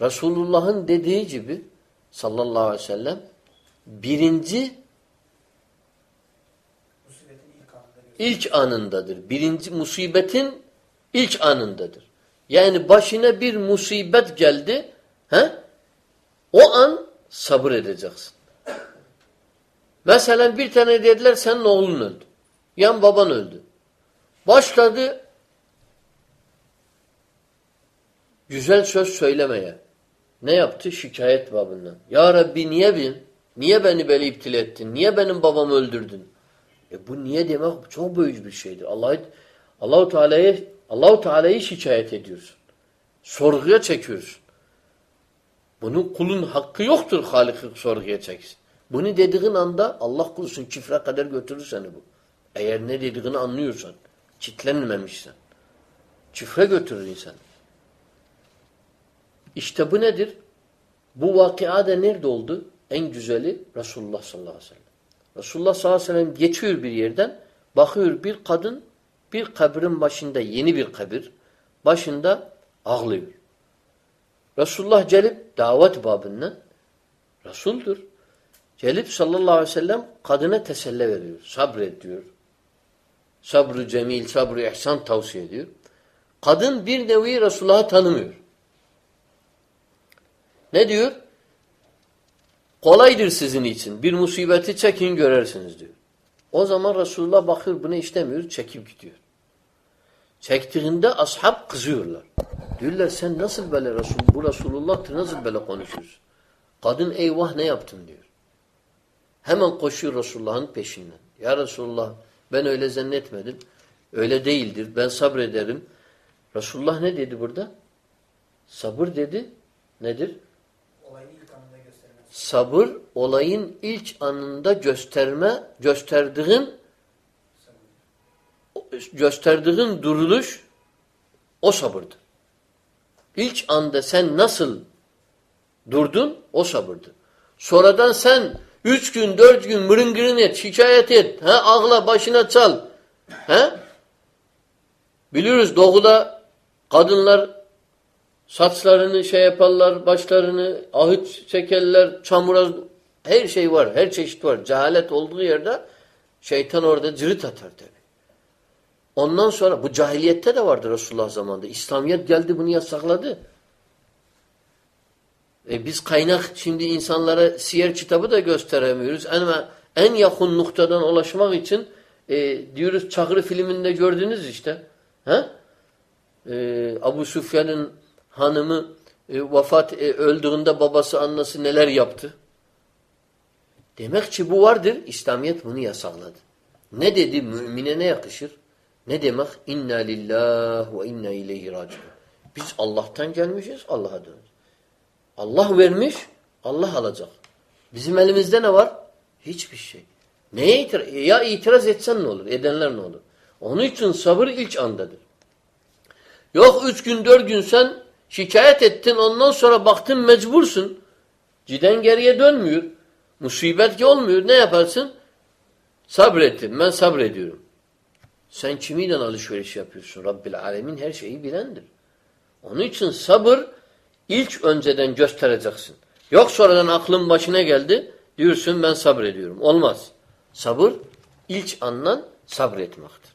Resulullah'ın dediği gibi sallallahu aleyhi ve sellem birinci ilk anındadır. Birinci musibetin ilk anındadır. Yani başına bir musibet geldi. He? O an sabır edeceksin. Mesela bir tane dediler senin oğlun öldü. Yan baban öldü. Başladı güzel söz söylemeye. Ne yaptı? Şikayet babından. Ya Rabbi niye bin? Niye beni böyle iptil ettin? Niye benim babamı öldürdün? E bu niye demek çok büyük bir şeydir. Allah Allahu Teala'ya Allahu Teala'yı şikayet ediyorsun. Sorguya çekiyorsun. Bunun kulun hakkı yoktur Halik'i sorguya çeksin. Bunu dediğin anda Allah kulusun çifre kadar götürür seni bu. Eğer ne dediğini anlıyorsan, çitlenmemişsen. Çifre götürür insan. İşte bu nedir? Bu vakiada nerede oldu? En güzeli Resulullah sallallahu aleyhi ve sellem. Resulullah sallallahu aleyhi ve sellem geçiyor bir yerden, bakıyor bir kadın bir kabrin başında, yeni bir kabir, başında ağlıyor. Resulullah gelip davet babından Resul'dur. Gelip sallallahu aleyhi ve sellem kadına teselli veriyor. Sabret diyor. Sabrı cemil, sabrı ihsan tavsiye ediyor. Kadın bir nevi Resulullah'ı tanımıyor. Ne diyor? Kolaydır sizin için. Bir musibeti çekin görersiniz diyor. O zaman Resulullah bakıyor buna istemiyor, çekip gidiyor. Çektiğinde ashab kızıyorlar. Diyorlar sen nasıl böyle Resul, bu Resulullah'tır nasıl böyle konuşuyorsun? Kadın eyvah ne yaptın diyor. Hemen koşuyor Resulullah'ın peşinden. Ya Resulullah ben öyle zannetmedim. Öyle değildir. Ben sabrederim. Resulullah ne dedi burada? Sabır dedi. Nedir? Sabır olayın ilk anında gösterme, gösterdiğin gösterdiğin duruluş o sabırdır. İlk anda sen nasıl durdun o sabırdır. Sonradan sen üç gün, dört gün mırıngırın et, şikayet et, he, ağla, başına çal. He? Biliyoruz doğuda kadınlar saçlarını şey yaparlar, başlarını ahit çekerler, çamura her şey var, her çeşit var. Cehalet olduğu yerde şeytan orada cırıt atar tabi. Ondan sonra bu cahiliyette de vardı Resulullah zamanında. İslamiyet geldi bunu yasakladı. E biz kaynak şimdi insanlara siyer kitabı da gösteremiyoruz. Ama en yakın noktadan ulaşmak için e, diyoruz Çakırı filminde gördünüz işte. He? E, Abu Sufyan'ın hanımı e, vefat e, öldüğünde babası annesi neler yaptı? Demek ki bu vardır. İslamiyet bunu yasakladı. Ne dedi? Mümine ne yakışır? Ne demek? İnna lillah ve inna ileyhi raciun. Biz Allah'tan gelmişiz, Allah'a döneceğiz. Allah vermiş, Allah alacak. Bizim elimizde ne var? Hiçbir şey. Neye itiraz? Ya itiraz etsen ne olur? Edenler ne olur? Onun için sabır ilk andadır. Yok üç gün, dört gün sen şikayet ettin, ondan sonra baktın mecbursun. Ciden geriye dönmüyor. Musibet ki olmuyor. Ne yaparsın? Sabrettin. Ben sabrediyorum. Sen kimiyle alışveriş yapıyorsun? Rabbil alemin her şeyi bilendir. Onun için sabır ilk önceden göstereceksin. Yok sonradan aklın başına geldi. Diyorsun ben sabrediyorum. Olmaz. Sabır ilk andan sabretmektir.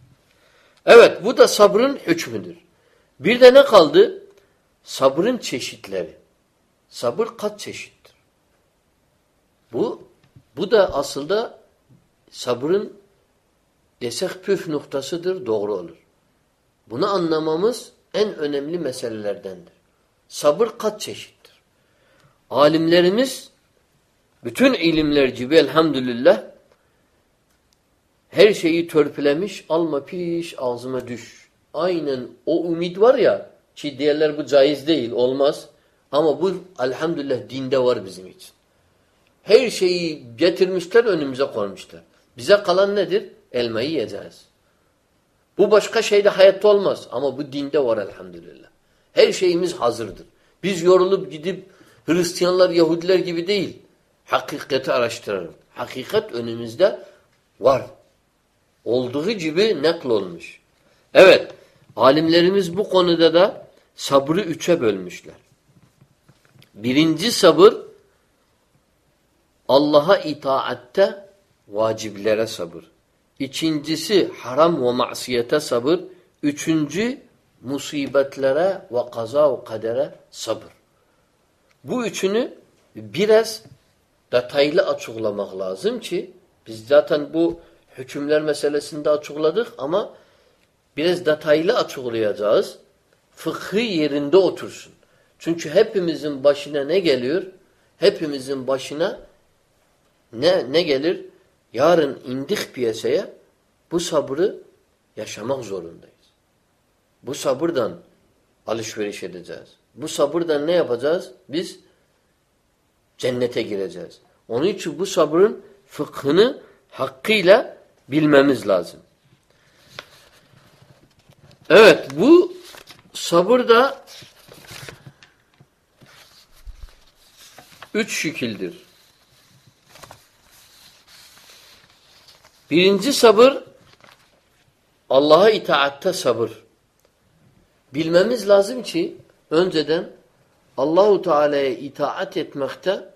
Evet bu da sabrın hükmüdür. Bir de ne kaldı? Sabrın çeşitleri. Sabır kaç çeşittir? Bu bu da aslında sabrın desek püf noktasıdır, doğru olur. Bunu anlamamız en önemli meselelerdendir. Sabır kaç çeşittir? Alimlerimiz bütün ilimler gibi elhamdülillah her şeyi törpülemiş, alma piş, ağzıma düş. Aynen o ümit var ya, ki diğerler bu caiz değil, olmaz. Ama bu elhamdülillah dinde var bizim için. Her şeyi getirmişler, önümüze koymuşlar. Bize kalan nedir? Elmayı yiyeceğiz. Bu başka şeyde hayatta olmaz. Ama bu dinde var elhamdülillah. Her şeyimiz hazırdır. Biz yorulup gidip Hristiyanlar, Yahudiler gibi değil. Hakikati araştıralım. Hakikat önümüzde var. Olduğu gibi nakl olmuş. Evet. Alimlerimiz bu konuda da sabrı üçe bölmüşler. Birinci sabır Allah'a itaatte vaciblere sabır. İkincisi haram ve masiyete sabır. Üçüncü musibetlere ve kaza ve kadere sabır. Bu üçünü biraz detaylı açıklamak lazım ki biz zaten bu hükümler meselesinde açıkladık ama biraz detaylı açıklayacağız. Fıkhı yerinde otursun. Çünkü hepimizin başına ne geliyor? Hepimizin başına ne ne gelir? Yarın indik piyasaya bu sabrı yaşamak zorundayız. Bu sabırdan alışveriş edeceğiz. Bu sabırdan ne yapacağız? Biz cennete gireceğiz. Onun için bu sabrın fıkhını hakkıyla bilmemiz lazım. Evet bu sabır da üç şekildir. Birinci sabır Allah'a itaatte sabır. Bilmemiz lazım ki önceden Allahu Teala'ya itaat etmekte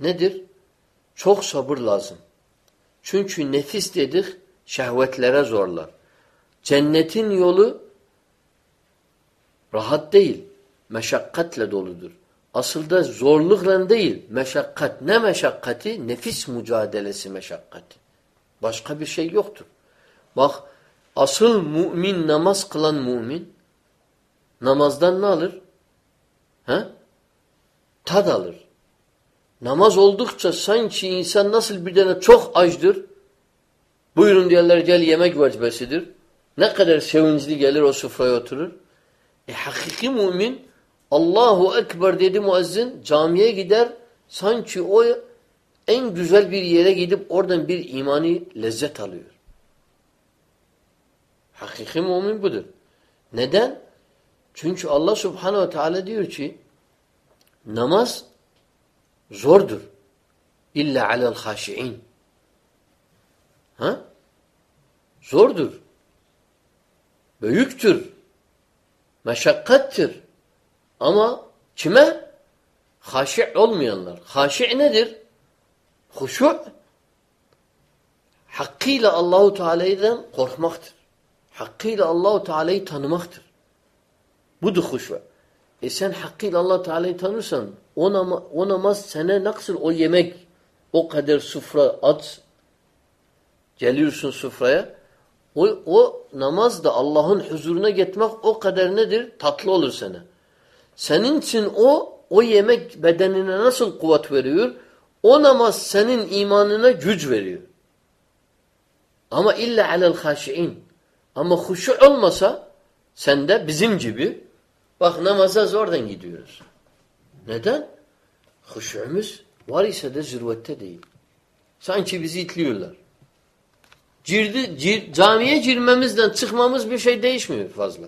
nedir? Çok sabır lazım. Çünkü nefis dedik şehvetlere zorlar. Cennetin yolu rahat değil, meşakkatle doludur. Aslında zorlukla değil, meşakkat. Ne meşakkati? Nefis mücadelesi meşakkati. Başka bir şey yoktur. Bak asıl mümin namaz kılan mümin namazdan ne alır? He? Tad alır. Namaz oldukça sanki insan nasıl bir tane çok açdır. Buyurun diyorlar gel yemek vecbesidir. Ne kadar sevinçli gelir o sofraya oturur. E hakiki mümin Allahu Ekber dedi muezzin camiye gider sanki o en güzel bir yere gidip oradan bir imani lezzet alıyor. Hakiki mümin budur. Neden? Çünkü Allah subhanehu ve teala diyor ki namaz zordur. İlla alel haşi'in. Ha? Zordur. Büyüktür. Meşakkattır. Ama kime? Haşi olmayanlar. Haşi nedir? Huşu hakkıyla Allahu Teala'dan korkmaktır. Hakkıyla Allahu Teala'yı tanımaktır. Budur huşu. E sen hakkıyla Allah Teala'yı tanırsan o, nama, o namaz sana nasıl o yemek o kadar sufra aç Geliyorsun sufraya. O, o namaz da Allah'ın huzuruna gitmek o kadar nedir? Tatlı olur sana. Senin için o o yemek bedenine nasıl kuvvet veriyor? O namaz senin imanına güç veriyor. Ama illa alel haşiin. Ama huşu olmasa sende bizim gibi bak namaza zordan gidiyoruz. Neden? Huşumuz var ise de zirvette değil. Sanki bizi itliyorlar. Girdi, cir, camiye girmemizden çıkmamız bir şey değişmiyor fazla.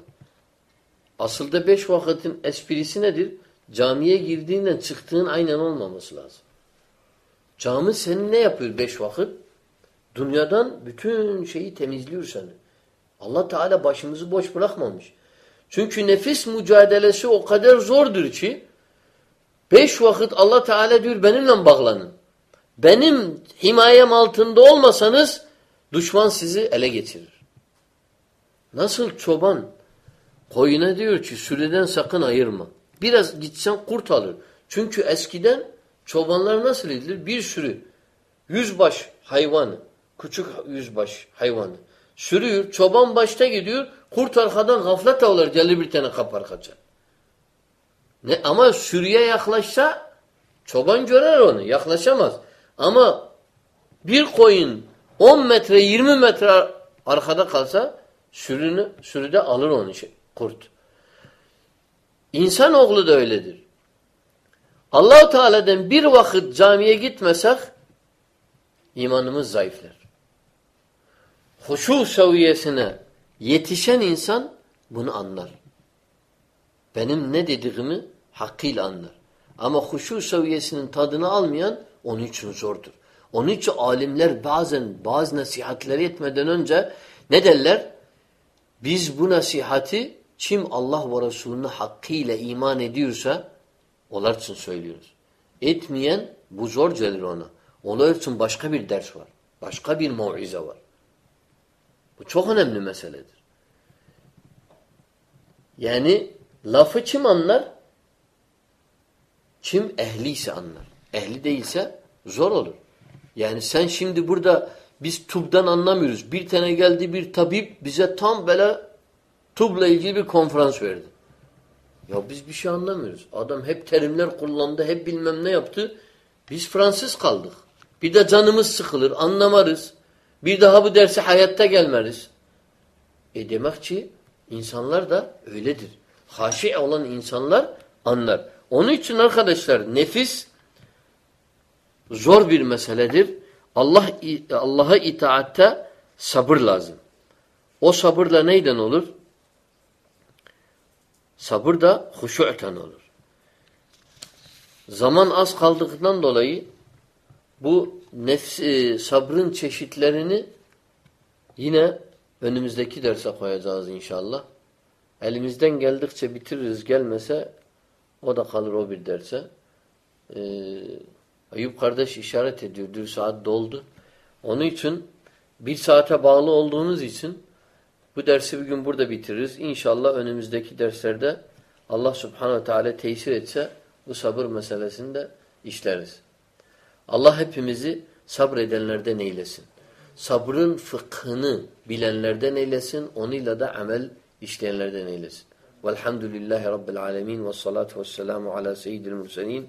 Aslında beş vakitin esprisi nedir? Camiye girdiğinden çıktığın aynen olmaması lazım. Cami senin ne yapıyor beş vakit? Dünyadan bütün şeyi temizliyor seni. Allah Teala başımızı boş bırakmamış. Çünkü nefis mücadelesi o kadar zordur ki beş vakit Allah Teala diyor benimle bağlanın. Benim himayem altında olmasanız düşman sizi ele geçirir. Nasıl çoban koyuna diyor ki sürüden sakın ayırma. Biraz gitsen kurt alır. Çünkü eskiden çobanlar nasıl edilir? Bir sürü yüzbaş hayvanı, küçük yüzbaş hayvanı sürüyor. Çoban başta gidiyor. Kurt arkadan gaflet avlar. Gelir bir tane kapar kaçar. Ne? Ama sürüye yaklaşsa çoban görer onu. Yaklaşamaz. Ama bir koyun 10 metre 20 metre arkada kalsa sürünü, sürüde alır onu şey, kurt. İnsanoğlu da öyledir. Allahu Teala'dan bir vakit camiye gitmesek imanımız zayıflar. Huşu seviyesine yetişen insan bunu anlar. Benim ne dediğimi hakkıyla anlar. Ama huşu seviyesinin tadını almayan onun için zordur. Onun için alimler bazen bazı nasihatleri etmeden önce ne derler? Biz bu nasihati kim Allah ve Resulüne hakkıyla iman ediyorsa onlar için söylüyoruz. Etmeyen bu zor gelir ona. Onlar için başka bir ders var. Başka bir muize var. Bu çok önemli meseledir. Yani lafı kim anlar? Kim ehliyse anlar. Ehli değilse zor olur. Yani sen şimdi burada biz tubdan anlamıyoruz. Bir tane geldi bir tabip bize tam böyle tubla ilgili bir konferans verdi. Ya biz bir şey anlamıyoruz. Adam hep terimler kullandı, hep bilmem ne yaptı. Biz Fransız kaldık. Bir de canımız sıkılır, anlamarız. Bir daha bu derse hayatta gelmeriz. E demek ki insanlar da öyledir. Haşi olan insanlar anlar. Onun için arkadaşlar nefis zor bir meseledir. Allah Allah'a itaatte sabır lazım. O sabırla neyden olur? Sabır da huşu'ten olur. Zaman az kaldıktan dolayı bu nefs, e, sabrın çeşitlerini yine önümüzdeki derse koyacağız inşallah. Elimizden geldikçe bitiririz. Gelmese o da kalır o bir derse. Ee, Ayıp kardeş işaret ediyor. Bir saat doldu. Onun için bir saate bağlı olduğunuz için bu dersi bir gün burada bitiririz. İnşallah önümüzdeki derslerde Allah subhanahu teala tesir etse bu sabır meselesini işleriz. Allah hepimizi sabredenlerden eylesin. Sabrın fıkhını bilenlerden eylesin. Onunla da amel işleyenlerden eylesin. Velhamdülillahi Rabbil alemin ve salatu ve selamu ala seyyidil murselin